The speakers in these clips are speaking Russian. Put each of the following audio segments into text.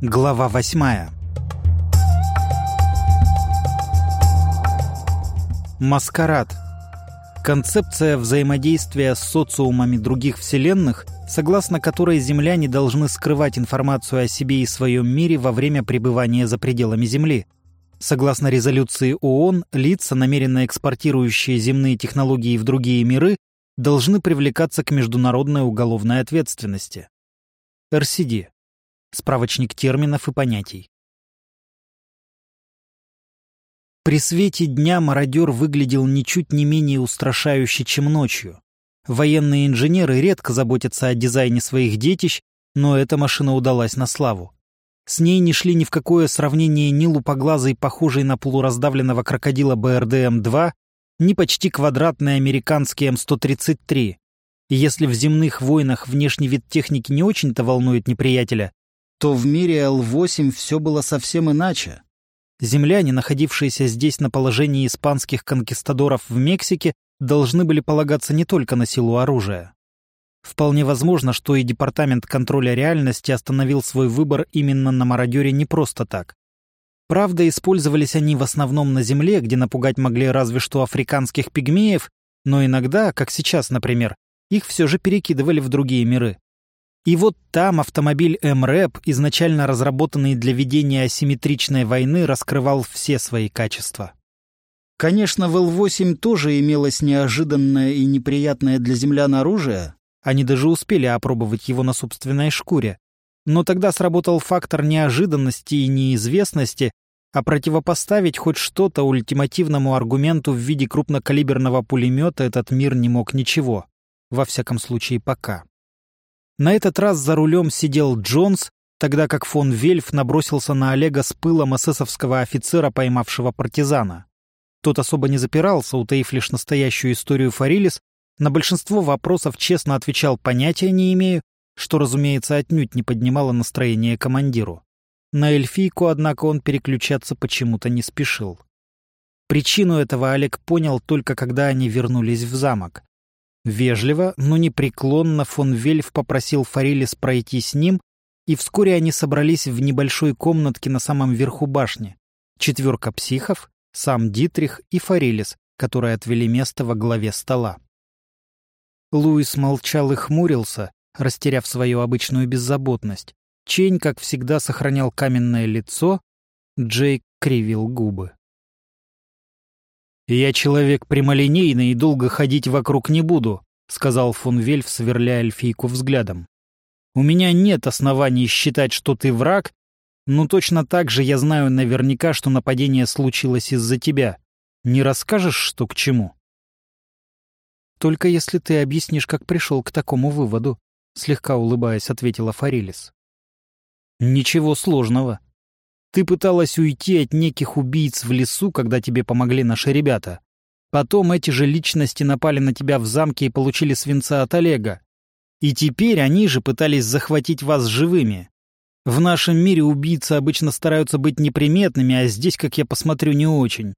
Глава восьмая. Маскарад. Концепция взаимодействия с социумами других вселенных, согласно которой земляне должны скрывать информацию о себе и своем мире во время пребывания за пределами Земли. Согласно резолюции ООН, лица, намеренно экспортирующие земные технологии в другие миры, должны привлекаться к международной уголовной ответственности. РСД. Справочник терминов и понятий. При свете дня мародер выглядел ничуть не менее устрашающе, чем ночью. Военные инженеры редко заботятся о дизайне своих детищ, но эта машина удалась на славу. С ней не шли ни в какое сравнение ни лупоглазый, похожий на полураздавленного крокодила БРДМ-2, ни почти квадратный американский М133. И если в земных войнах внешний вид техники не очень-то волнует неприятеля, то в мире Л-8 все было совсем иначе. Земляне, находившиеся здесь на положении испанских конкистадоров в Мексике, должны были полагаться не только на силу оружия. Вполне возможно, что и Департамент контроля реальности остановил свой выбор именно на мародере не просто так. Правда, использовались они в основном на Земле, где напугать могли разве что африканских пигмеев, но иногда, как сейчас, например, их все же перекидывали в другие миры. И вот там автомобиль МРЭП, изначально разработанный для ведения асимметричной войны, раскрывал все свои качества. Конечно, в Л-8 тоже имелось неожиданное и неприятное для землян оружие. Они даже успели опробовать его на собственной шкуре. Но тогда сработал фактор неожиданности и неизвестности, а противопоставить хоть что-то ультимативному аргументу в виде крупнокалиберного пулемета этот мир не мог ничего. Во всяком случае, пока. На этот раз за рулем сидел Джонс, тогда как фон Вельф набросился на Олега с пылом эсэсовского офицера, поймавшего партизана. Тот особо не запирался, утаив лишь настоящую историю Фарилис, на большинство вопросов честно отвечал «понятия не имею», что, разумеется, отнюдь не поднимало настроение командиру. На эльфийку, однако, он переключаться почему-то не спешил. Причину этого Олег понял только когда они вернулись в замок. Вежливо, но непреклонно фон Вельф попросил Фарилис пройти с ним, и вскоре они собрались в небольшой комнатке на самом верху башни. Четверка психов, сам Дитрих и Фарилис, которые отвели место во главе стола. Луис молчал и хмурился, растеряв свою обычную беззаботность. Чейн, как всегда, сохранял каменное лицо, Джейк кривил губы. «Я человек прямолинейный и долго ходить вокруг не буду», — сказал фон Вельф, сверляя эльфийку взглядом. «У меня нет оснований считать, что ты враг, но точно так же я знаю наверняка, что нападение случилось из-за тебя. Не расскажешь, что к чему?» «Только если ты объяснишь, как пришел к такому выводу», — слегка улыбаясь, ответила Фарилис. «Ничего сложного. Ты пыталась уйти от неких убийц в лесу, когда тебе помогли наши ребята. Потом эти же личности напали на тебя в замке и получили свинца от Олега. И теперь они же пытались захватить вас живыми. В нашем мире убийцы обычно стараются быть неприметными, а здесь, как я посмотрю, не очень.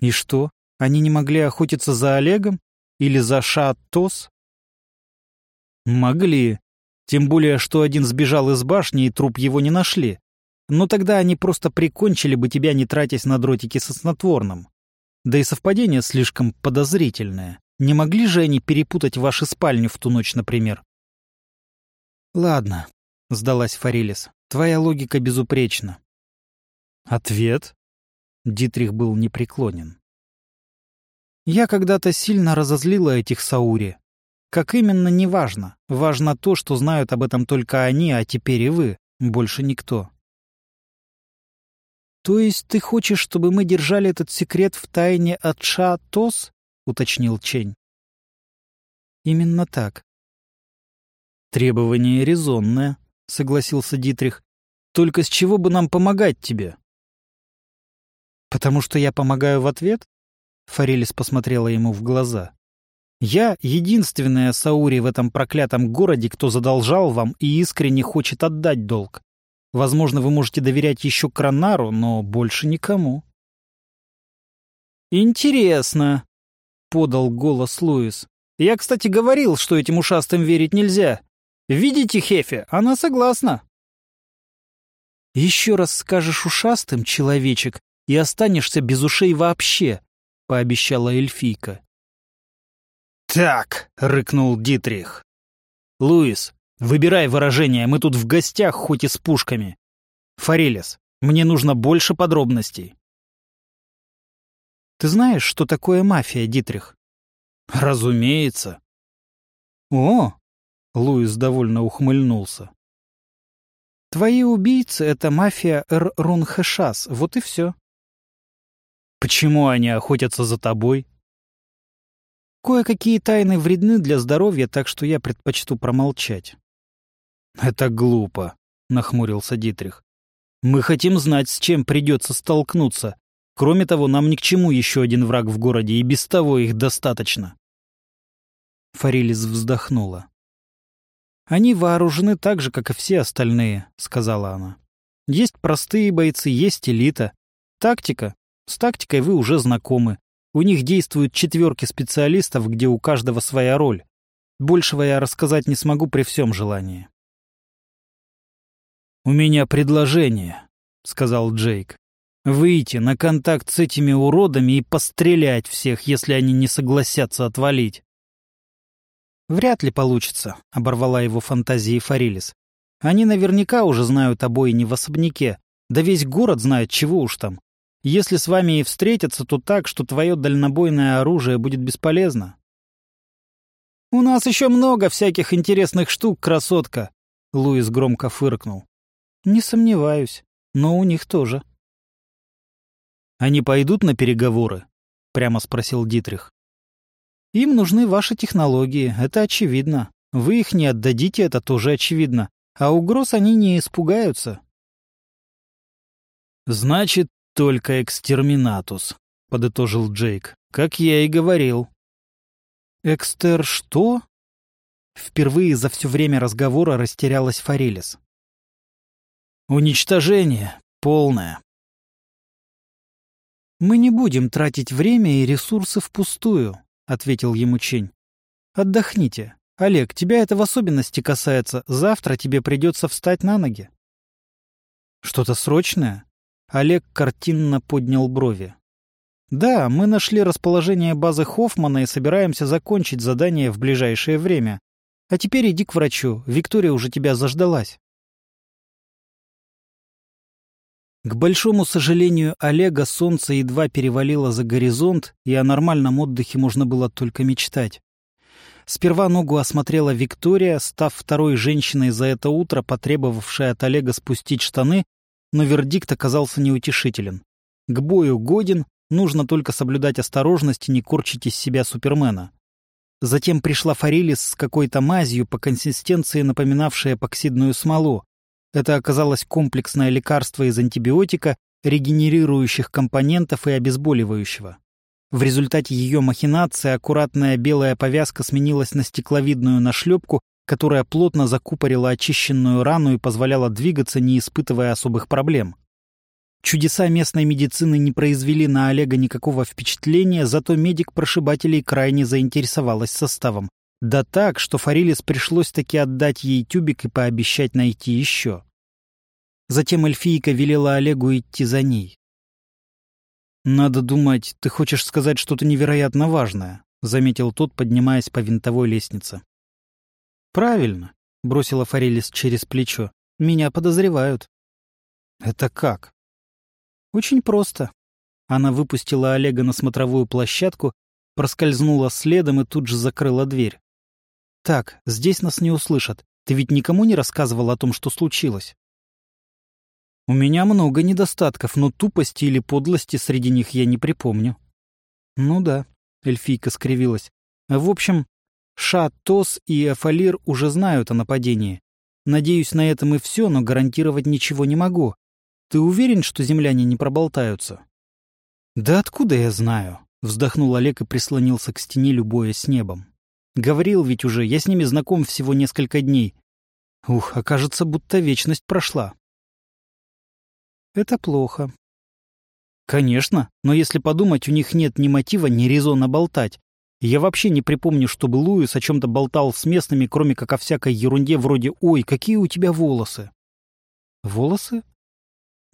И что, они не могли охотиться за Олегом? Или за Шааттос? Могли, тем более, что один сбежал из башни, и труп его не нашли. Но тогда они просто прикончили бы тебя, не тратясь на дротики со снотворным. Да и совпадение слишком подозрительное. Не могли же они перепутать ваши спальни в ту ночь, например? «Ладно», — сдалась Фарилис, — «твоя логика безупречна». «Ответ?» Дитрих был непреклонен. «Я когда-то сильно разозлила этих Саури, как именно, неважно. Важно то, что знают об этом только они, а теперь и вы. Больше никто. «То есть ты хочешь, чтобы мы держали этот секрет в тайне от Ша-Тос?» — уточнил Чень. «Именно так». «Требование резонное», — согласился Дитрих. «Только с чего бы нам помогать тебе?» «Потому что я помогаю в ответ?» Форелис посмотрела ему в глаза. Я единственная Саури в этом проклятом городе, кто задолжал вам и искренне хочет отдать долг. Возможно, вы можете доверять еще Кронару, но больше никому. «Интересно», — подал голос Луис. «Я, кстати, говорил, что этим ушастым верить нельзя. Видите, Хефе, она согласна. Еще раз скажешь ушастым, человечек, и останешься без ушей вообще, — пообещала эльфийка. «Так!» — рыкнул Дитрих. «Луис, выбирай выражение, мы тут в гостях, хоть и с пушками. Форелис, мне нужно больше подробностей». «Ты знаешь, что такое мафия, Дитрих?» «Разумеется». «О!» — Луис довольно ухмыльнулся. «Твои убийцы — это мафия Эр-Рун-Хэшас, вот и все». «Почему они охотятся за тобой?» Кое-какие тайны вредны для здоровья, так что я предпочту промолчать. «Это глупо», — нахмурился Дитрих. «Мы хотим знать, с чем придется столкнуться. Кроме того, нам ни к чему еще один враг в городе, и без того их достаточно». Фарилис вздохнула. «Они вооружены так же, как и все остальные», — сказала она. «Есть простые бойцы, есть элита. Тактика. С тактикой вы уже знакомы. У них действуют четверки специалистов, где у каждого своя роль. Большего я рассказать не смогу при всем желании. «У меня предложение», — сказал Джейк. «Выйти на контакт с этими уродами и пострелять всех, если они не согласятся отвалить». «Вряд ли получится», — оборвала его фантазии Фарилис. «Они наверняка уже знают о бойне в особняке. Да весь город знает, чего уж там. Если с вами и встретятся, то так, что твое дальнобойное оружие будет бесполезно. «У нас еще много всяких интересных штук, красотка!» Луис громко фыркнул. «Не сомневаюсь, но у них тоже». «Они пойдут на переговоры?» — прямо спросил Дитрих. «Им нужны ваши технологии, это очевидно. Вы их не отдадите, это тоже очевидно. А угроз они не испугаются». «Значит, «Только экстерминатус», — подытожил Джейк. «Как я и говорил». «Экстер что?» Впервые за все время разговора растерялась Форелис. «Уничтожение. Полное». «Мы не будем тратить время и ресурсы впустую», — ответил ему Чень. «Отдохните. Олег, тебя это в особенности касается. Завтра тебе придется встать на ноги». «Что-то срочное?» Олег картинно поднял брови. «Да, мы нашли расположение базы Хоффмана и собираемся закончить задание в ближайшее время. А теперь иди к врачу, Виктория уже тебя заждалась». К большому сожалению Олега солнце едва перевалило за горизонт, и о нормальном отдыхе можно было только мечтать. Сперва ногу осмотрела Виктория, став второй женщиной за это утро, потребовавшей от Олега спустить штаны но вердикт оказался неутешителен. К бою годен, нужно только соблюдать осторожность и не корчить из себя супермена. Затем пришла Форелис с какой-то мазью по консистенции, напоминавшей эпоксидную смолу. Это оказалось комплексное лекарство из антибиотика, регенерирующих компонентов и обезболивающего. В результате ее махинации аккуратная белая повязка сменилась на стекловидную нашлепку, которая плотно закупорила очищенную рану и позволяла двигаться, не испытывая особых проблем. Чудеса местной медицины не произвели на Олега никакого впечатления, зато медик прошибателей крайне заинтересовалась составом. Да так, что Фарилис пришлось таки отдать ей тюбик и пообещать найти еще. Затем эльфийка велела Олегу идти за ней. «Надо думать, ты хочешь сказать что-то невероятно важное», — заметил тот, поднимаясь по винтовой лестнице. «Правильно», — бросила Форелис через плечо. «Меня подозревают». «Это как?» «Очень просто». Она выпустила Олега на смотровую площадку, проскользнула следом и тут же закрыла дверь. «Так, здесь нас не услышат. Ты ведь никому не рассказывал о том, что случилось?» «У меня много недостатков, но тупости или подлости среди них я не припомню». «Ну да», — эльфийка скривилась. «В общем, Ша, Тос и Эфалир уже знают о нападении. Надеюсь, на этом и все, но гарантировать ничего не могу. Ты уверен, что земляне не проболтаются? Да откуда я знаю? Вздохнул Олег и прислонился к стене, любое с небом. Говорил ведь уже, я с ними знаком всего несколько дней. Ух, окажется, будто вечность прошла. Это плохо. Конечно, но если подумать, у них нет ни мотива, ни резона болтать. Я вообще не припомню, чтобы Луис о чем-то болтал с местными, кроме как о всякой ерунде вроде «Ой, какие у тебя волосы!» «Волосы?»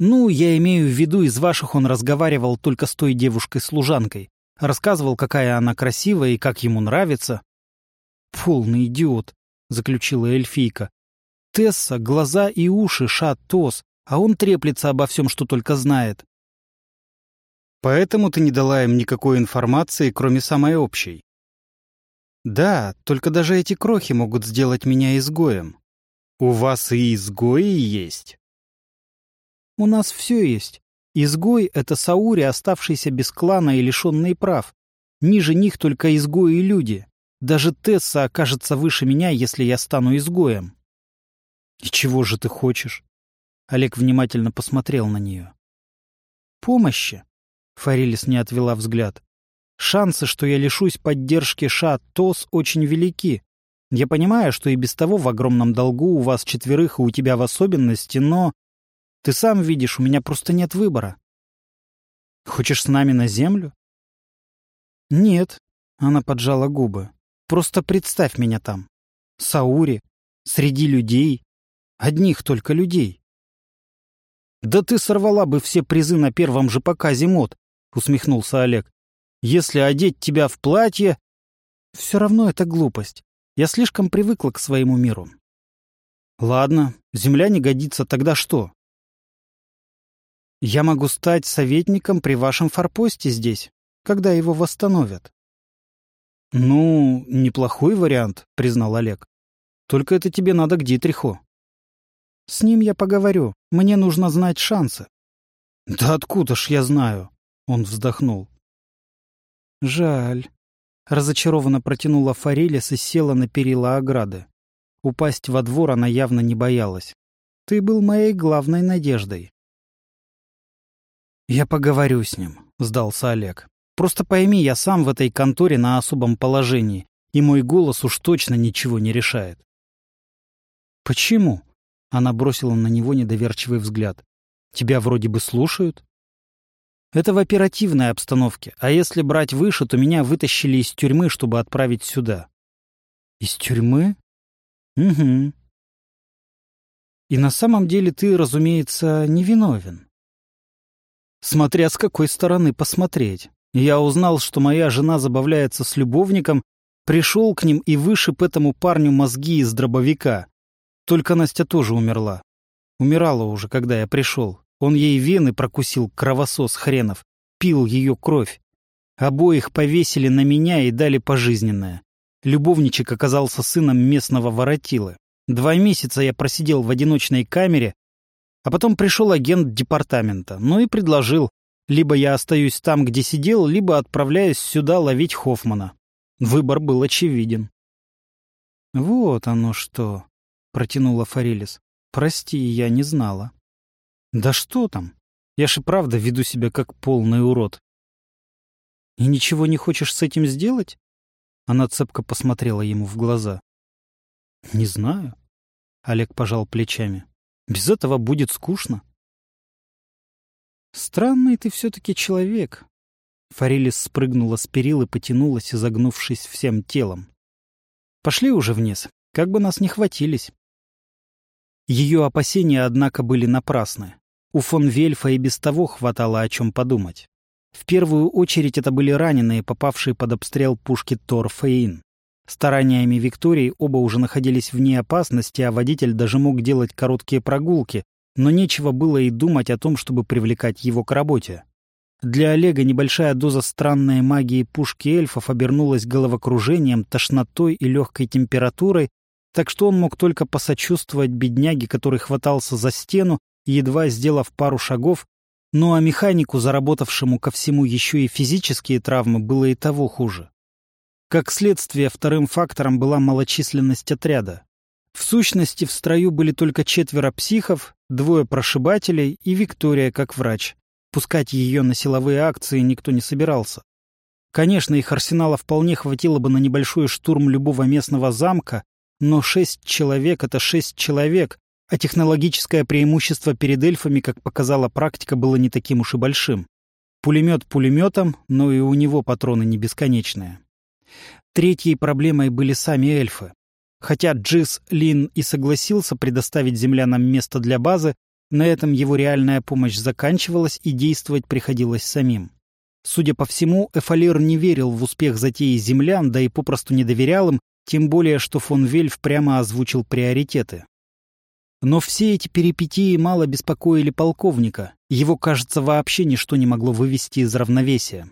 Ну, я имею в виду, из ваших он разговаривал только с той девушкой-служанкой. Рассказывал, какая она красивая и как ему нравится. «Полный идиот», — заключила эльфийка. «Тесса, глаза и уши, шат-тос, а он треплется обо всем, что только знает». «Поэтому ты не дала им никакой информации, кроме самой общей?» «Да, только даже эти крохи могут сделать меня изгоем. У вас и изгои есть?» «У нас все есть. Изгой — это Саури, оставшийся без клана и лишенные прав. Ниже них только изгои и люди. Даже Тесса окажется выше меня, если я стану изгоем. И чего же ты хочешь? Олег внимательно посмотрел на нее. Помощи. Фарилис не отвела взгляд. Шансы, что я лишусь поддержки Ша Тос, очень велики. Я понимаю, что и без того в огромном долгу у вас четверых и у тебя в особенности, но... Ты сам видишь, у меня просто нет выбора. Хочешь с нами на землю? Нет, она поджала губы. Просто представь меня там. Саури, среди людей. Одних только людей. «Да ты сорвала бы все призы на первом же показе мод», — усмехнулся Олег. «Если одеть тебя в платье...» «Все равно это глупость. Я слишком привыкла к своему миру». «Ладно, земля не годится, тогда что?» «Я могу стать советником при вашем форпосте здесь, когда его восстановят». «Ну, неплохой вариант», — признал Олег. «Только это тебе надо к Дитриху». «С ним я поговорю. Мне нужно знать шансы». «Да откуда ж я знаю?» — он вздохнул. «Жаль». Разочарованно протянула Форелис и села на перила ограды. Упасть во двор она явно не боялась. «Ты был моей главной надеждой». «Я поговорю с ним», — сдался Олег. Просто пойми, я сам в этой конторе на особом положении, и мой голос уж точно ничего не решает. Почему? Она бросила на него недоверчивый взгляд. Тебя вроде бы слушают? Это в оперативной обстановке, а если брать выше, то меня вытащили из тюрьмы, чтобы отправить сюда. Из тюрьмы? Угу. И на самом деле ты, разумеется, невиновен. Смотря с какой стороны посмотреть. Я узнал, что моя жена забавляется с любовником, пришел к ним и вышиб этому парню мозги из дробовика. Только Настя тоже умерла. Умирала уже, когда я пришел. Он ей вены прокусил, кровосос хренов. Пил ее кровь. Обоих повесили на меня и дали пожизненное. Любовничек оказался сыном местного воротилы. Два месяца я просидел в одиночной камере, а потом пришел агент департамента, ну и предложил, либо я остаюсь там, где сидел, либо отправляюсь сюда ловить Хоффмана. Выбор был очевиден. «Вот оно что!» — протянула Форелис. «Прости, я не знала». «Да что там? Я же правда веду себя как полный урод». «И ничего не хочешь с этим сделать?» Она цепко посмотрела ему в глаза. «Не знаю». Олег пожал плечами. «Без этого будет скучно». «Странный ты все-таки человек». Форелис спрыгнула с перил и потянулась, изогнувшись всем телом. «Пошли уже вниз, как бы нас не хватились». Ее опасения, однако, были напрасны. У фон Вельфа и без того хватало о чем подумать. В первую очередь это были раненые, попавшие под обстрел пушки Торфейн. Стараниями Виктории оба уже находились вне опасности, а водитель даже мог делать короткие прогулки, но нечего было и думать о том, чтобы привлекать его к работе. Для Олега небольшая доза странной магии пушки эльфов обернулась головокружением, тошнотой и легкой температурой, так что он мог только посочувствовать бедняге, который хватался за стену, едва сделав пару шагов, ну а механику, заработавшему ко всему еще и физические травмы, было и того хуже. Как следствие, вторым фактором была малочисленность отряда. В сущности, в строю были только четверо психов, двое прошибателей и Виктория как врач. Пускать ее на силовые акции никто не собирался. Конечно, их арсенала вполне хватило бы на небольшой штурм любого местного замка, но шесть человек — это шесть человек, а технологическое преимущество перед эльфами, как показала практика, было не таким уж и большим. Пулемет пулеметом, но и у него патроны не бесконечные. Третьей проблемой были сами эльфы. Хотя Джис Лин и согласился предоставить землянам место для базы, На этом его реальная помощь заканчивалась, и действовать приходилось самим. Судя по всему, Эфалир не верил в успех затеи землян, да и попросту не доверял им, тем более, что фон Вельф прямо озвучил приоритеты. Но все эти перипетии мало беспокоили полковника. Его, кажется, вообще ничто не могло вывести из равновесия.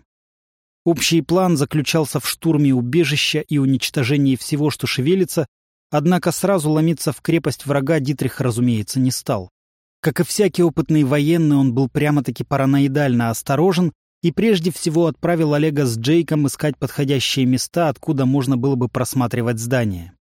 Общий план заключался в штурме убежища и уничтожении всего, что шевелится, однако сразу ломиться в крепость врага Дитрих, разумеется, не стал. Как и всякий опытный военный, он был прямо-таки параноидально осторожен и прежде всего отправил Олега с Джейком искать подходящие места, откуда можно было бы просматривать здание.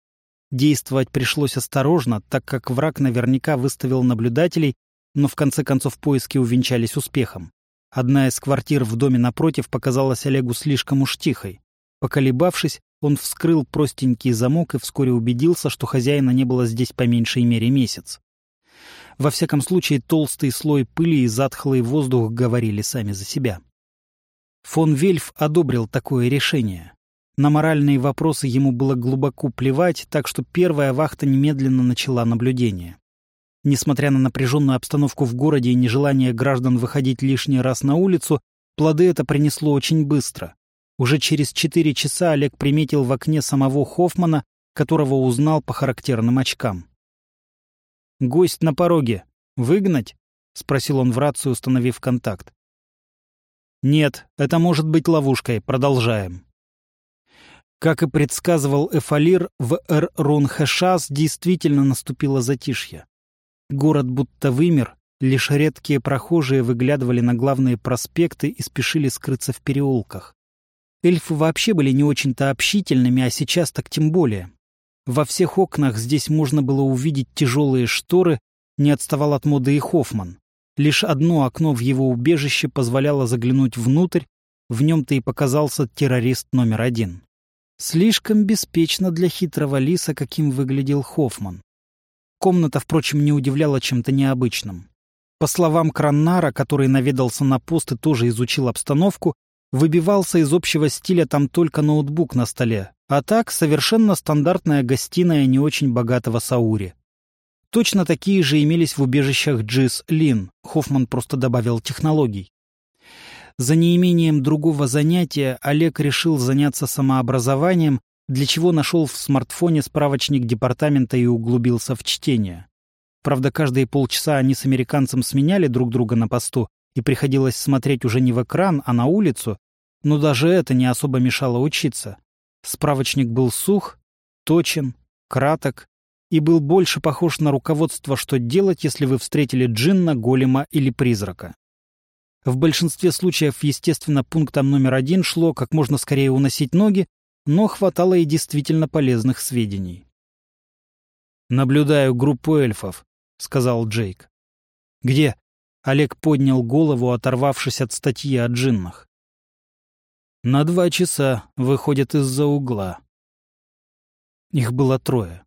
Действовать пришлось осторожно, так как враг наверняка выставил наблюдателей, но в конце концов поиски увенчались успехом. Одна из квартир в доме напротив показалась Олегу слишком уж тихой. Поколебавшись, он вскрыл простенький замок и вскоре убедился, что хозяина не было здесь по меньшей мере месяц. Во всяком случае, толстый слой пыли и затхлый воздух говорили сами за себя. Фон Вельф одобрил такое решение. На моральные вопросы ему было глубоко плевать, так что первая вахта немедленно начала наблюдение. Несмотря на напряженную обстановку в городе и нежелание граждан выходить лишний раз на улицу, плоды это принесло очень быстро. Уже через четыре часа Олег приметил в окне самого Хоффмана, которого узнал по характерным очкам. «Гость на пороге. Выгнать?» — спросил он в рацию, установив контакт. «Нет, это может быть ловушкой. Продолжаем». Как и предсказывал Эфалир, в Эр-Рун-Хэшас действительно наступило затишье. Город будто вымер, лишь редкие прохожие выглядывали на главные проспекты и спешили скрыться в переулках. Эльфы вообще были не очень-то общительными, а сейчас так тем более. Во всех окнах здесь можно было увидеть тяжелые шторы, не отставал от моды и Хоффман. Лишь одно окно в его убежище позволяло заглянуть внутрь, в нем-то и показался террорист номер один. Слишком беспечно для хитрого лиса, каким выглядел Хоффман. Комната, впрочем, не удивляла чем-то необычным. По словам Краннара, который наведался на пост и тоже изучил обстановку, выбивался из общего стиля там только ноутбук на столе, а так, совершенно стандартная гостиная не очень богатого Саури. Точно такие же имелись в убежищах Джис Лин, Хоффман просто добавил технологий. За неимением другого занятия Олег решил заняться самообразованием, для чего нашел в смартфоне справочник департамента и углубился в чтение. Правда, каждые полчаса они с американцем сменяли друг друга на посту, и приходилось смотреть уже не в экран, а на улицу, но даже это не особо мешало учиться. Справочник был сух, точен, краток и был больше похож на руководство, что делать, если вы встретили джинна, голема или призрака. В большинстве случаев, естественно, пунктом номер один шло как можно скорее уносить ноги, но хватало и действительно полезных сведений. «Наблюдаю группу эльфов», — сказал Джейк. «Где?» — Олег поднял голову, оторвавшись от статьи о джиннах. На два часа выходят из-за угла. Их было трое.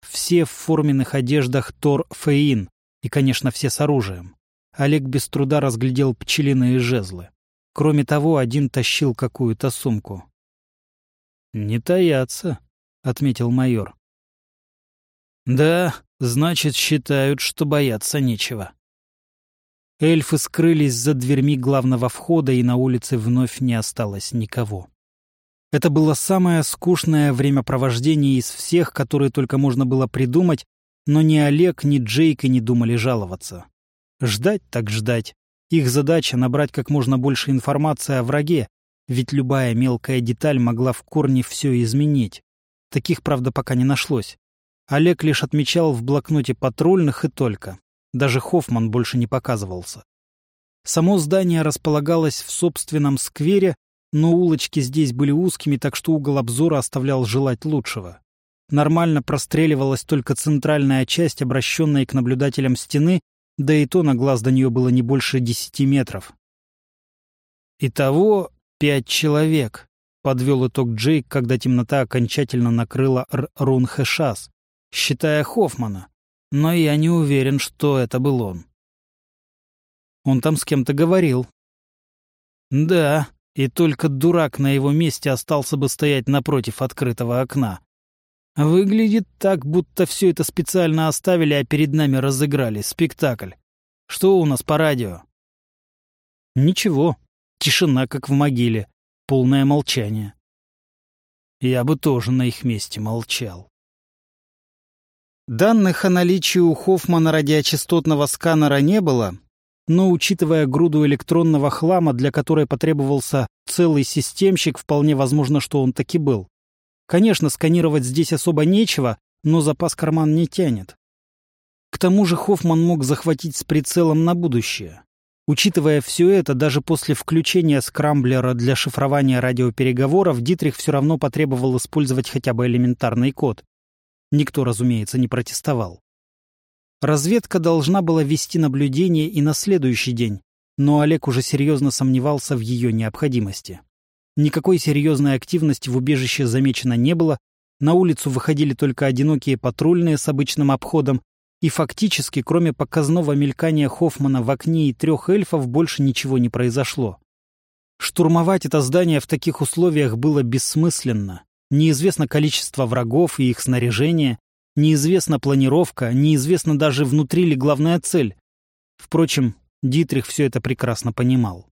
Все в форменных одеждах Тор Фейн, и, конечно, все с оружием. Олег без труда разглядел пчелиные жезлы. Кроме того, один тащил какую-то сумку. «Не таятся», — отметил майор. «Да, значит, считают, что бояться нечего». Эльфы скрылись за дверьми главного входа, и на улице вновь не осталось никого. Это было самое скучное времяпровождение из всех, которые только можно было придумать, но ни Олег, ни Джейк и не думали жаловаться. Ждать так ждать. Их задача — набрать как можно больше информации о враге, ведь любая мелкая деталь могла в корне все изменить. Таких, правда, пока не нашлось. Олег лишь отмечал в блокноте патрульных и только. Даже Хоффман больше не показывался. Само здание располагалось в собственном сквере, но улочки здесь были узкими, так что угол обзора оставлял желать лучшего. Нормально простреливалась только центральная часть, обращенная к наблюдателям стены, да и то на глаз до нее было не больше десяти метров. «Итого пять человек», — подвел итог Джейк, когда темнота окончательно накрыла Рунхэшас, считая Хоффмана но я не уверен, что это был он. Он там с кем-то говорил. Да, и только дурак на его месте остался бы стоять напротив открытого окна. Выглядит так, будто все это специально оставили, а перед нами разыграли спектакль. Что у нас по радио?» «Ничего. Тишина, как в могиле. Полное молчание». Я бы тоже на их месте молчал. Данных о наличии у Хоффмана радиочастотного сканера не было, но, учитывая груду электронного хлама, для которой потребовался целый системщик, вполне возможно, что он таки был. Конечно, сканировать здесь особо нечего, но запас карман не тянет. К тому же Хоффман мог захватить с прицелом на будущее. Учитывая все это, даже после включения скрамблера для шифрования радиопереговоров, Дитрих все равно потребовал использовать хотя бы элементарный код. Никто, разумеется, не протестовал. Разведка должна была вести наблюдение и на следующий день, но Олег уже серьезно сомневался в ее необходимости. Никакой серьезной активности в убежище замечено не было, на улицу выходили только одинокие патрульные с обычным обходом, и фактически, кроме показного мелькания Хоффмана в окне и трех эльфов, больше ничего не произошло. Штурмовать это здание в таких условиях было бессмысленно. Неизвестно количество врагов и их снаряжение, неизвестна планировка, неизвестно даже внутри ли главная цель. Впрочем, Дитрих все это прекрасно понимал.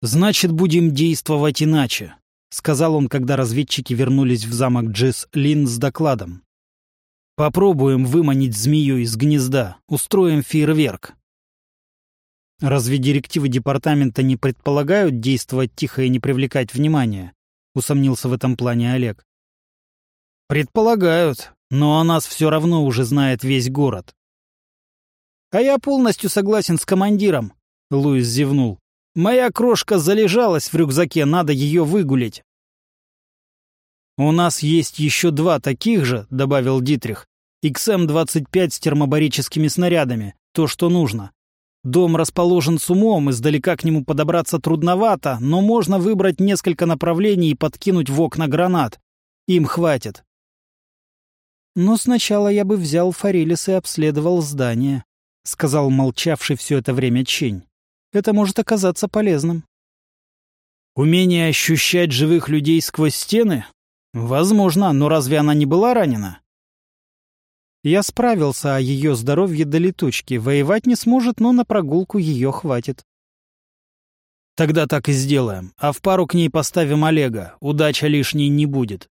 «Значит, будем действовать иначе», — сказал он, когда разведчики вернулись в замок Джесс Лин с докладом. Попробуем выманить змею из гнезда. Устроим фейерверк. Разве директивы департамента не предполагают действовать тихо и не привлекать внимания? Усомнился в этом плане Олег. Предполагают, но о нас все равно уже знает весь город. А я полностью согласен с командиром, Луис зевнул. Моя крошка залежалась в рюкзаке, надо ее выгулить. «У нас есть еще два таких же», — добавил Дитрих. «XM-25 с термобарическими снарядами. То, что нужно. Дом расположен с умом, издалека к нему подобраться трудновато, но можно выбрать несколько направлений и подкинуть в окна гранат. Им хватит». «Но сначала я бы взял Форелис и обследовал здание», — сказал молчавший все это время Чень. «Это может оказаться полезным». «Умение ощущать живых людей сквозь стены Возможно, но разве она не была ранена? Я справился о ее здоровье до летучки. Воевать не сможет, но на прогулку ее хватит. Тогда так и сделаем. А в пару к ней поставим Олега. Удача лишней не будет.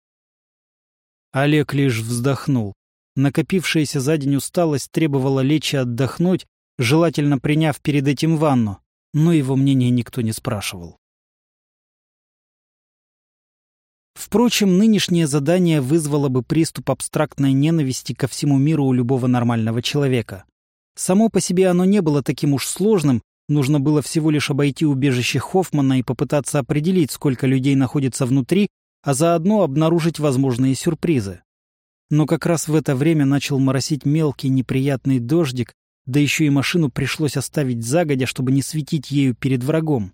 Олег лишь вздохнул. Накопившаяся за день усталость требовала лечь и отдохнуть, желательно приняв перед этим ванну, но его мнение никто не спрашивал. Впрочем, нынешнее задание вызвало бы приступ абстрактной ненависти ко всему миру у любого нормального человека. Само по себе оно не было таким уж сложным, нужно было всего лишь обойти убежище Хоффмана и попытаться определить, сколько людей находится внутри, а заодно обнаружить возможные сюрпризы. Но как раз в это время начал моросить мелкий неприятный дождик, да еще и машину пришлось оставить загодя, чтобы не светить ею перед врагом.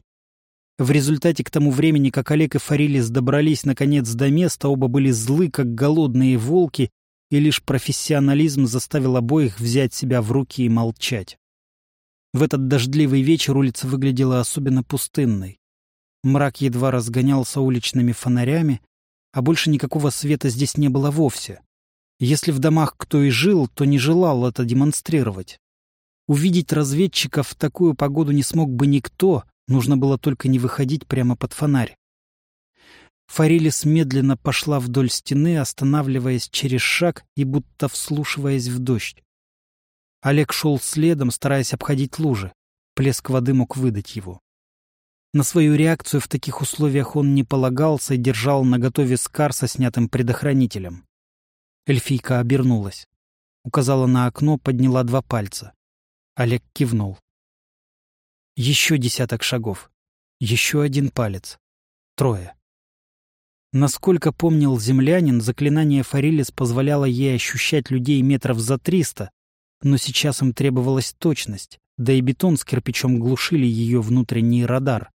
В результате к тому времени, как Олег и Фарилис добрались наконец до места, оба были злы, как голодные волки, и лишь профессионализм заставил обоих взять себя в руки и молчать. В этот дождливый вечер улица выглядела особенно пустынной. Мрак едва разгонялся уличными фонарями, а больше никакого света здесь не было вовсе. Если в домах кто и жил, то не желал это демонстрировать. Увидеть разведчиков в такую погоду не смог бы никто, Нужно было только не выходить прямо под фонарь. Фарилис медленно пошла вдоль стены, останавливаясь через шаг и будто вслушиваясь в дождь. Олег шел следом, стараясь обходить лужи. Плеск воды мог выдать его. На свою реакцию в таких условиях он не полагался и держал наготове скар со снятым предохранителем. Эльфийка обернулась. Указала на окно, подняла два пальца. Олег кивнул. Еще десяток шагов. Еще один палец. Трое. Насколько помнил землянин, заклинание Форилис позволяло ей ощущать людей метров за триста, но сейчас им требовалась точность, да и бетон с кирпичом глушили ее внутренний радар.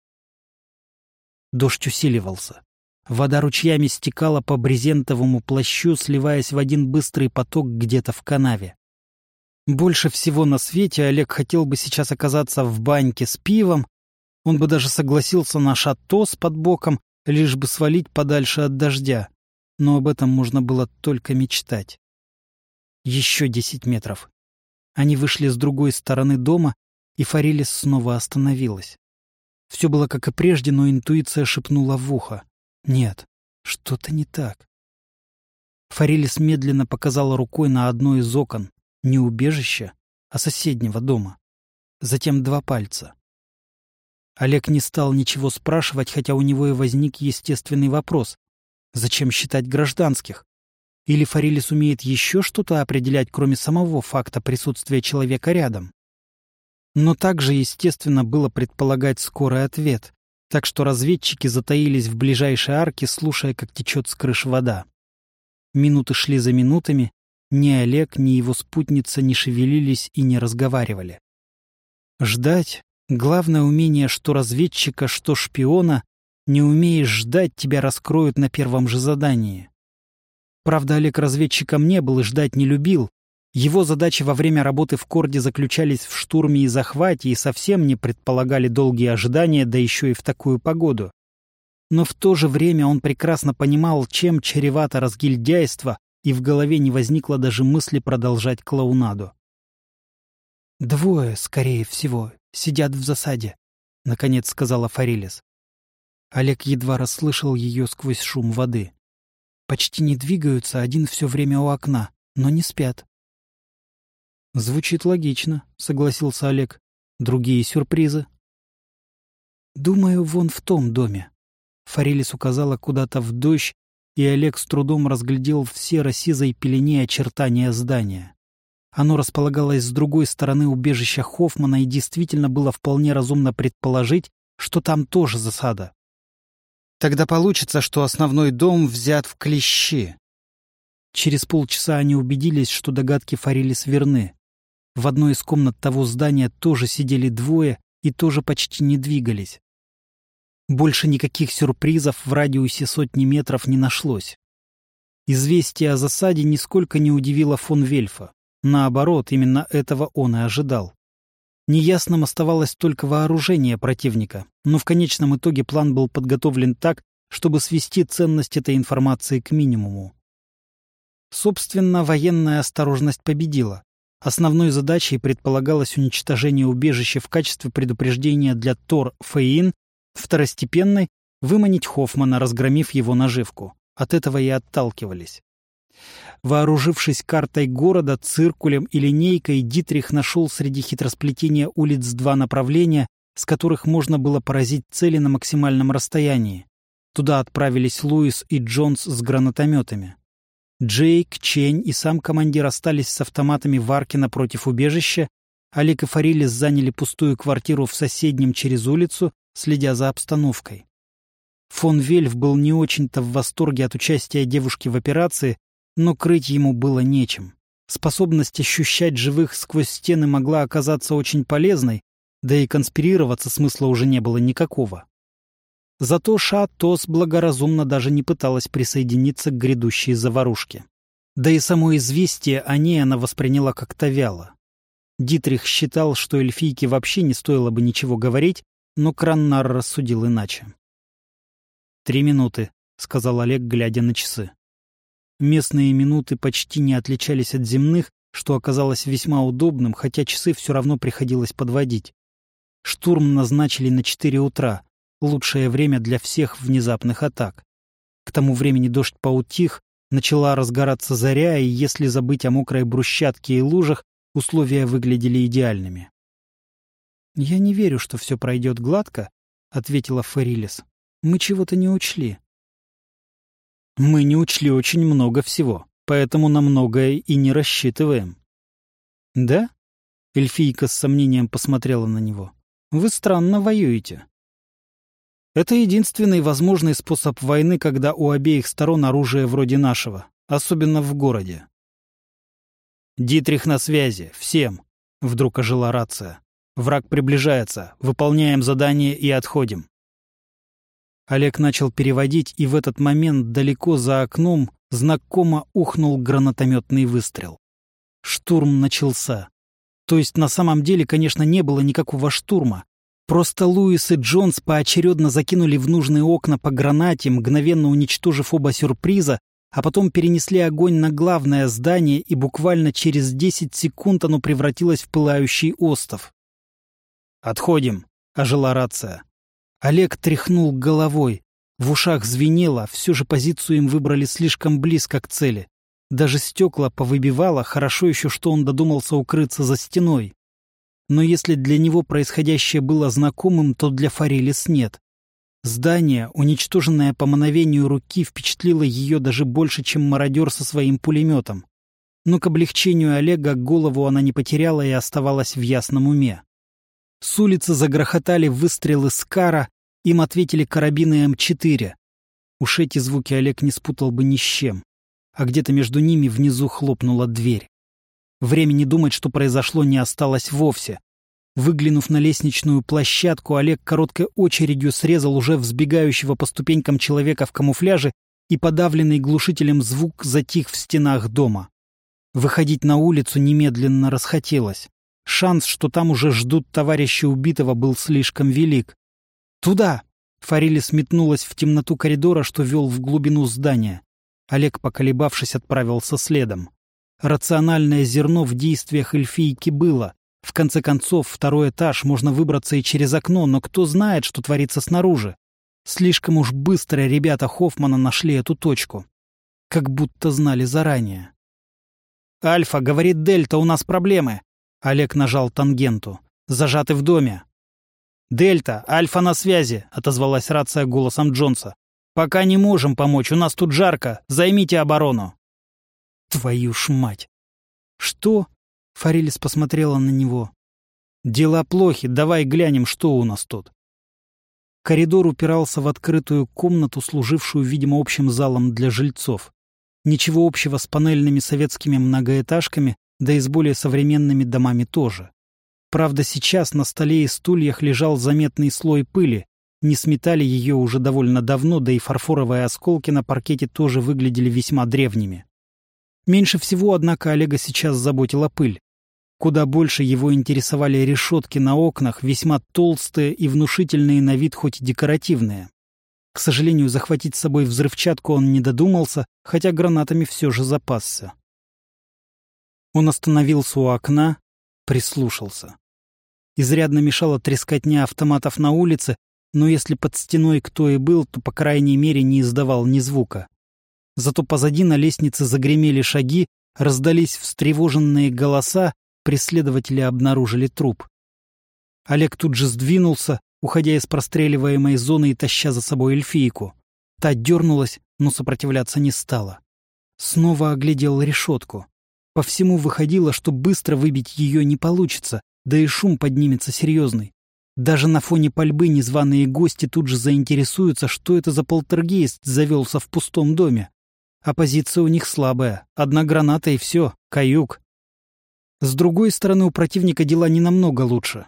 Дождь усиливался. Вода ручьями стекала по брезентовому плащу, сливаясь в один быстрый поток где-то в канаве. Больше всего на свете Олег хотел бы сейчас оказаться в баньке с пивом. Он бы даже согласился на шато под боком, лишь бы свалить подальше от дождя. Но об этом можно было только мечтать. Еще десять метров. Они вышли с другой стороны дома, и Фарилис снова остановилась. Все было как и прежде, но интуиция шепнула в ухо. «Нет, что-то не так». Фарилис медленно показала рукой на одно из окон, не убежища, а соседнего дома. Затем два пальца. Олег не стал ничего спрашивать, хотя у него и возник естественный вопрос. Зачем считать гражданских? Или Фарилис умеет еще что-то определять, кроме самого факта присутствия человека рядом? Но также естественно было предполагать скорый ответ, так что разведчики затаились в ближайшей арке, слушая, как течет с крыш вода. Минуты шли за минутами, ни Олег, ни его спутница не шевелились и не разговаривали. Ждать — главное умение что разведчика, что шпиона. Не умеешь ждать, тебя раскроют на первом же задании. Правда, Олег разведчиком не был и ждать не любил. Его задачи во время работы в Корде заключались в штурме и захвате и совсем не предполагали долгие ожидания, да еще и в такую погоду. Но в то же время он прекрасно понимал, чем чревато разгильдяйство, и в голове не возникло даже мысли продолжать клоунаду. «Двое, скорее всего, сидят в засаде», — наконец сказала Фарилис. Олег едва расслышал ее сквозь шум воды. Почти не двигаются, один все время у окна, но не спят. «Звучит логично», — согласился Олег. «Другие сюрпризы?» «Думаю, вон в том доме». Фарилис указала куда-то в дождь, и Олег с трудом разглядел в серо-сизой пелене очертания здания. Оно располагалось с другой стороны убежища Хоффмана, и действительно было вполне разумно предположить, что там тоже засада. Тогда получится, что основной дом взят в клещи. Через полчаса они убедились, что догадки Фарилис верны. В одной из комнат того здания тоже сидели двое и тоже почти не двигались. Больше никаких сюрпризов в радиусе сотни метров не нашлось. Известие о засаде нисколько не удивило фон Вельфа. Наоборот, именно этого он и ожидал. Неясным оставалось только вооружение противника, но в конечном итоге план был подготовлен так, чтобы свести ценность этой информации к минимуму. Собственно, военная осторожность победила. Основной задачей предполагалось уничтожение убежища в качестве предупреждения для Тор Фейин, второстепенной — выманить Хоффмана, разгромив его наживку. От этого и отталкивались. Вооружившись картой города, циркулем и линейкой, Дитрих нашел среди хитросплетения улиц два направления, с которых можно было поразить цели на максимальном расстоянии. Туда отправились Луис и Джонс с гранатометами. Джейк, Чень и сам командир остались с автоматами в арке напротив убежища, Олег и Фарилис заняли пустую квартиру в соседнем через улицу, следя за обстановкой. Фон Вельф был не очень-то в восторге от участия девушки в операции, но крыть ему было нечем. Способность ощущать живых сквозь стены могла оказаться очень полезной, да и конспирироваться смысла уже не было никакого. Зато Ша Тос благоразумно даже не пыталась присоединиться к грядущей заварушке. Да и само известие о ней она восприняла как-то вяло. Дитрих считал, что эльфийке вообще не стоило бы ничего говорить, но Краннар рассудил иначе. «Три минуты», — сказал Олег, глядя на часы. Местные минуты почти не отличались от земных, что оказалось весьма удобным, хотя часы все равно приходилось подводить. Штурм назначили на 4 утра, лучшее время для всех внезапных атак. К тому времени дождь поутих, начала разгораться заря, и если забыть о мокрой брусчатке и лужах, условия выглядели идеальными. «Я не верю, что все пройдет гладко», — ответила Фарилис. «Мы чего-то не учли». Мы не учли очень много всего, поэтому на многое и не рассчитываем. Да? Эльфийка с сомнением посмотрела на него. Вы странно воюете. Это единственный возможный способ войны, когда у обеих сторон оружие вроде нашего, особенно в городе. «Дитрих на связи. Всем!» — вдруг ожила рация. «Враг приближается. Выполняем задание и отходим». Олег начал переводить, и в этот момент далеко за окном знакомо ухнул гранатометный выстрел. Штурм начался. То есть на самом деле, конечно, не было никакого штурма. Просто Луис и Джонс поочередно закинули в нужные окна по гранате, мгновенно уничтожив оба сюрприза, а потом перенесли огонь на главное здание, и буквально через 10 секунд оно превратилось в пылающий остов. «Отходим», — ожила рация. Олег тряхнул головой. В ушах звенело, все же позицию им выбрали слишком близко к цели. Даже стекла повыбивало, хорошо еще, что он додумался укрыться за стеной. Но если для него происходящее было знакомым, то для Фарилис нет. Здание, уничтоженное по мановению руки, впечатлило ее даже больше, чем мародер со своим пулеметом. Но к облегчению Олега голову она не потеряла и оставалась в ясном уме. С улицы загрохотали выстрелы Скара, им ответили карабины М4. Уж эти звуки Олег не спутал бы ни с чем. А где-то между ними внизу хлопнула дверь. Времени думать, что произошло, не осталось вовсе. Выглянув на лестничную площадку, Олег короткой очередью срезал уже взбегающего по ступенькам человека в камуфляже, и подавленный глушителем звук затих в стенах дома. Выходить на улицу немедленно расхотелось. Шанс, что там уже ждут товарища убитого, был слишком велик. «Туда!» — Фарили сметнулась в темноту коридора, что вел в глубину здания. Олег, поколебавшись, отправился следом. Рациональное зерно в действиях эльфийки было. В конце концов, второй этаж можно выбраться и через окно, но кто знает, что творится снаружи. Слишком уж быстро ребята Хоффмана нашли эту точку. Как будто знали заранее. «Альфа, — говорит Дельта, — у нас проблемы!» Олег нажал тангенту. «Зажаты в доме». «Дельта, Альфа на связи!» — отозвалась рация голосом Джонса. «Пока не можем помочь, у нас тут жарко. Займите оборону». «Твою ж мать!» «Что?» Фарилис посмотрела на него. «Дела плохи, давай глянем, что у нас тут». Коридор упирался в открытую комнату, служившую, видимо, общим залом для жильцов. Ничего общего с панельными советскими многоэтажками, да и с более современными домами тоже. Правда, сейчас на столе и стульях лежал заметный слой пыли. Не сметали ее уже довольно давно, да и фарфоровые осколки на паркете тоже выглядели весьма древними. Меньше всего, однако, Олега сейчас заботила пыль. Куда больше его интересовали решетки на окнах, весьма толстые и внушительные на вид, хоть и декоративные. К сожалению, захватить с собой взрывчатку он не додумался, хотя гранатами все же запасся. Он остановился у окна, прислушался. Изрядно мешала трескотня автоматов на улице, но если под стеной кто и был, то, по крайней мере, не издавал ни звука. Зато позади на лестнице загремели шаги, раздались встревоженные голоса, преследователи обнаружили труп. Олег тут же сдвинулся, уходя из простреливаемой зоны и таща за собой эльфийку. Та дернулась, но сопротивляться не стала. Снова оглядел решетку. По всему выходило, что быстро выбить ее не получится, да и шум поднимется серьезный. Даже на фоне пальбы незваные гости тут же заинтересуются, что это за полтергейст завелся в пустом доме. А позиция у них слабая. Одна граната и все. Каюк. С другой стороны, у противника дела не намного лучше.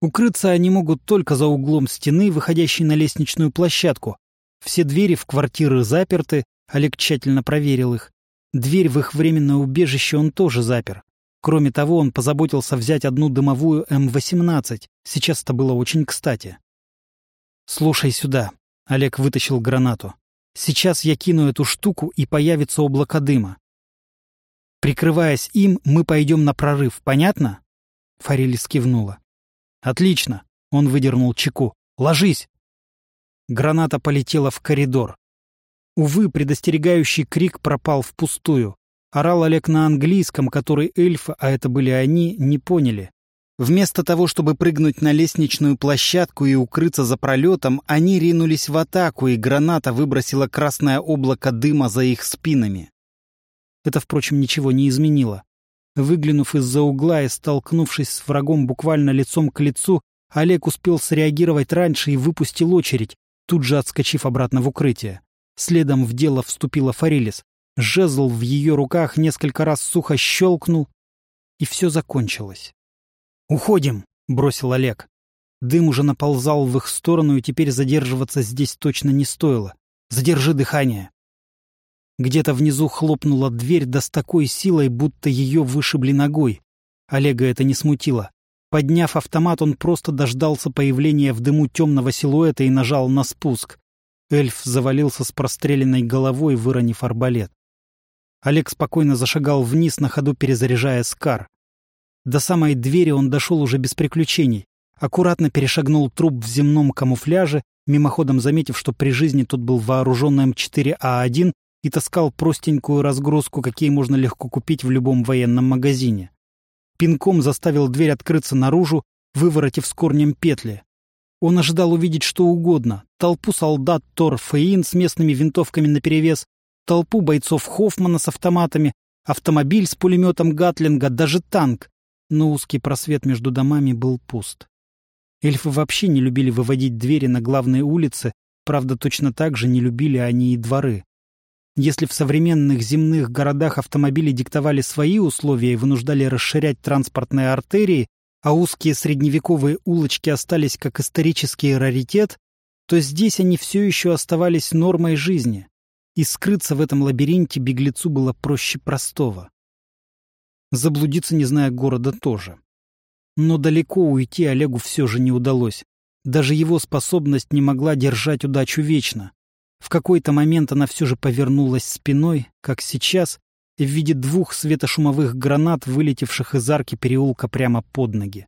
Укрыться они могут только за углом стены, выходящей на лестничную площадку. Все двери в квартиры заперты, Олег тщательно проверил их. Дверь в их временное убежище он тоже запер. Кроме того, он позаботился взять одну дымовую М-18. Сейчас это было очень кстати. «Слушай сюда», — Олег вытащил гранату. Сейчас я кину эту штуку, и появится облако дыма. Прикрываясь им, мы пойдем на прорыв, понятно? Фарилис кивнула. Отлично. Он выдернул чеку. Ложись. Граната полетела в коридор. Увы, предостерегающий крик пропал впустую. Орал Олег на английском, который эльфы, а это были они, не поняли. Вместо того, чтобы прыгнуть на лестничную площадку и укрыться за пролетом, они ринулись в атаку, и граната выбросила красное облако дыма за их спинами. Это, впрочем, ничего не изменило. Выглянув из-за угла и столкнувшись с врагом буквально лицом к лицу, Олег успел среагировать раньше и выпустил очередь, тут же отскочив обратно в укрытие. Следом в дело вступила Форелис. Жезл в ее руках несколько раз сухо щелкнул, и все закончилось. «Уходим!» — бросил Олег. Дым уже наползал в их сторону, и теперь задерживаться здесь точно не стоило. «Задержи дыхание!» Где-то внизу хлопнула дверь, да с такой силой, будто ее вышибли ногой. Олега это не смутило. Подняв автомат, он просто дождался появления в дыму темного силуэта и нажал на спуск. Эльф завалился с простреленной головой, выронив арбалет. Олег спокойно зашагал вниз, на ходу перезаряжая скар. До самой двери он дошел уже без приключений. Аккуратно перешагнул труп в земном камуфляже, мимоходом заметив, что при жизни тот был вооружен М4А1 и таскал простенькую разгрузку, какие можно легко купить в любом военном магазине. Пинком заставил дверь открыться наружу, выворотив с корнем петли. Он ожидал увидеть что угодно. Толпу солдат Тор Фейн с местными винтовками наперевес, толпу бойцов Хоффмана с автоматами, автомобиль с пулеметом Гатлинга, даже танк. Но узкий просвет между домами был пуст. Эльфы вообще не любили выводить двери на главные улицы, правда, точно так же не любили они и дворы. Если в современных земных городах автомобили диктовали свои условия и вынуждали расширять транспортные артерии, а узкие средневековые улочки остались как исторический раритет, то здесь они все еще оставались нормой жизни и скрыться в этом лабиринте беглецу было проще простого. Заблудиться, не зная города, тоже. Но далеко уйти Олегу все же не удалось. Даже его способность не могла держать удачу вечно. В какой-то момент она все же повернулась спиной, как сейчас, в виде двух светошумовых гранат, вылетевших из арки переулка прямо под ноги.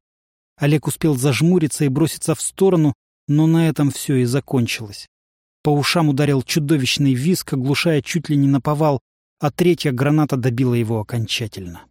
Олег успел зажмуриться и броситься в сторону, но на этом все и закончилось. По ушам ударил чудовищный визг, оглушая чуть ли не наповал, а третья граната добила его окончательно.